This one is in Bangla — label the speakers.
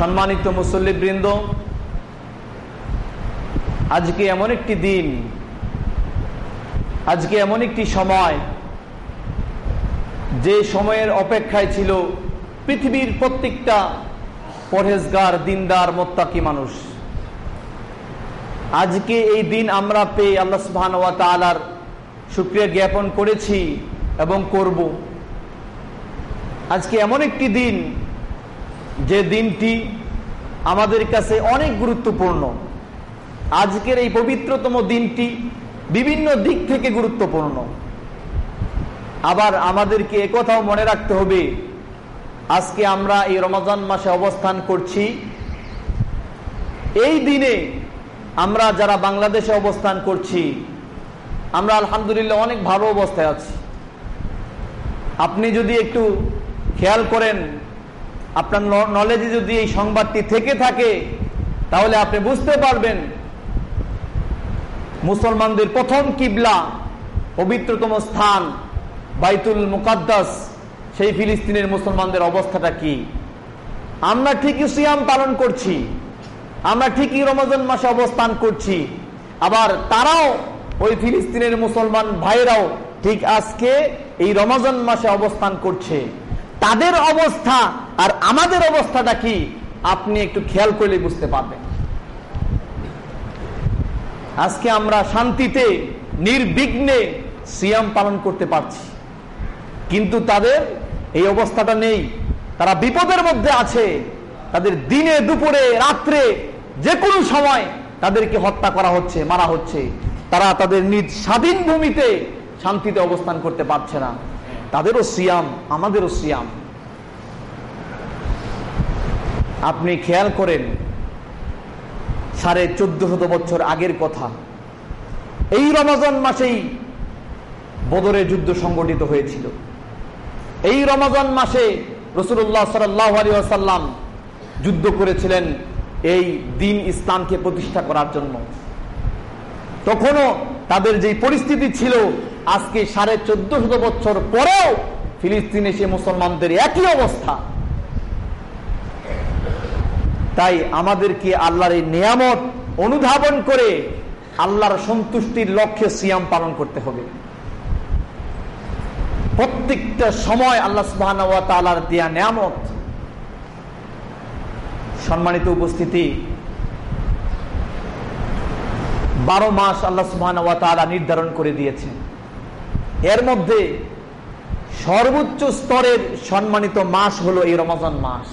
Speaker 1: সম্মানিত মুসল্লিবৃন্দ, আজকে এমন একটি দিন, আজকে এমন একটি সময়, যে সময়ের অপেক্ষায় ছিল পৃথিবীর প্রত্যেকটা পরহেজগার, দিনদার, মোত্তাকি মানুষ। আজকে এই দিন আমরা পেয়ে আল্লাহ সুবহান ওয়া তালার সুক্রিয়া জ্ঞাপন করেছি এবং করব। আজকে এমন একটি দিন যে দিনটি আমাদের কাছে অনেক গুরুত্বপূর্ণ। আজকের এই পবিত্রতম দিনটি বিভিন্ন দিক থেকে গুরুত্বপূর্ণ। আবার আমাদেরকে একথাও মনে রাখতে হবে, আজকে আমরা এই রমজান মাসে অবস্থান করছি। এই দিনে আমরা যারা বাংলাদেশে অবস্থান করছি, আমরা আলহামদুলিল্লাহ অনেক ভালো অবস্থায় আছি। আপনি যদি একটু খেয়াল করেন আপনার নলেজে যদি এই সংবাদটি থেকে থাকে, তাহলে আপনি বুঝতে পারবেন মুসলমানদের প্রথম কিবলা, পবিত্রতম স্থান, বাইতুল মুকাদ্দাস, সেই ফিলিস্তিনের মুসলমানদের অবস্থাটা কি? আমরা ঠিকই সিয়াম পালন করছি, আমরা ঠিকই রমজান মাসে অবস্থান করছি, আবার তারাও ওই ফিলিস্তিনের মুসলমান ভাইরাও ঠিক আজকে এই রমজান মাসে অবস্থান করছে। তাদের অবস্থা আর আমাদের অবস্থাটা কি? আপনি একটু খেয়াল করলে বুঝতে পারবেন। আজকে আমরা শান্তিতে, নির্বিঘ্নে সিয়াম পালন করতে পারছি। কিন্তু তাদের এই অবস্থাটা নেই। তারা বিপদের মধ্যে আছে। তাদের দিনে, দুপুরে, রাত্রে যে কোনো সময় তাদেরকে হত্যা করা হচ্ছে, মারা হচ্ছে। তারা তাদের নিজ স্বাধীন ভূমিতে শান্তিতে অবস্থান করতে পারছে না। তাদেরও সিয়াম, আমাদেরও সিয়াম। আপনি খেয়াল করেন, সাড়ে চোদ্দ শত বছর আগের কথা। এই রমাজান মাসেই বদরে যুদ্ধ সংগঠিত হয়েছিল। এই রমাজান মাসে রসুল্লাহ আসাল্লাম যুদ্ধ করেছিলেন এই দিন ইসলামকে প্রতিষ্ঠা করার জন্য। তখনও তাদের যে পরিস্থিতি ছিল, আজকে সাড়ে চোদ্দ শত বছর পরেও ফিলিস্তিনে সে মুসলমানদের একই অবস্থা। তাই আমাদেরকে আল্লাহর এই নিয়ামত অনুধাবন করে আল্লাহর সন্তুষ্টির লক্ষ্যে সিয়াম পালন করতে হবে। প্রত্যেকটা সময় আল্লাহ সুবাহ দেয়া নিয়ামত। সম্মানিত উপস্থিতি, বারো মাস আল্লাহ সুবাহ নির্ধারণ করে দিয়েছেন। এর মধ্যে সর্বোচ্চ স্তরের সম্মানিত মাস হলো এই রমজান মাস।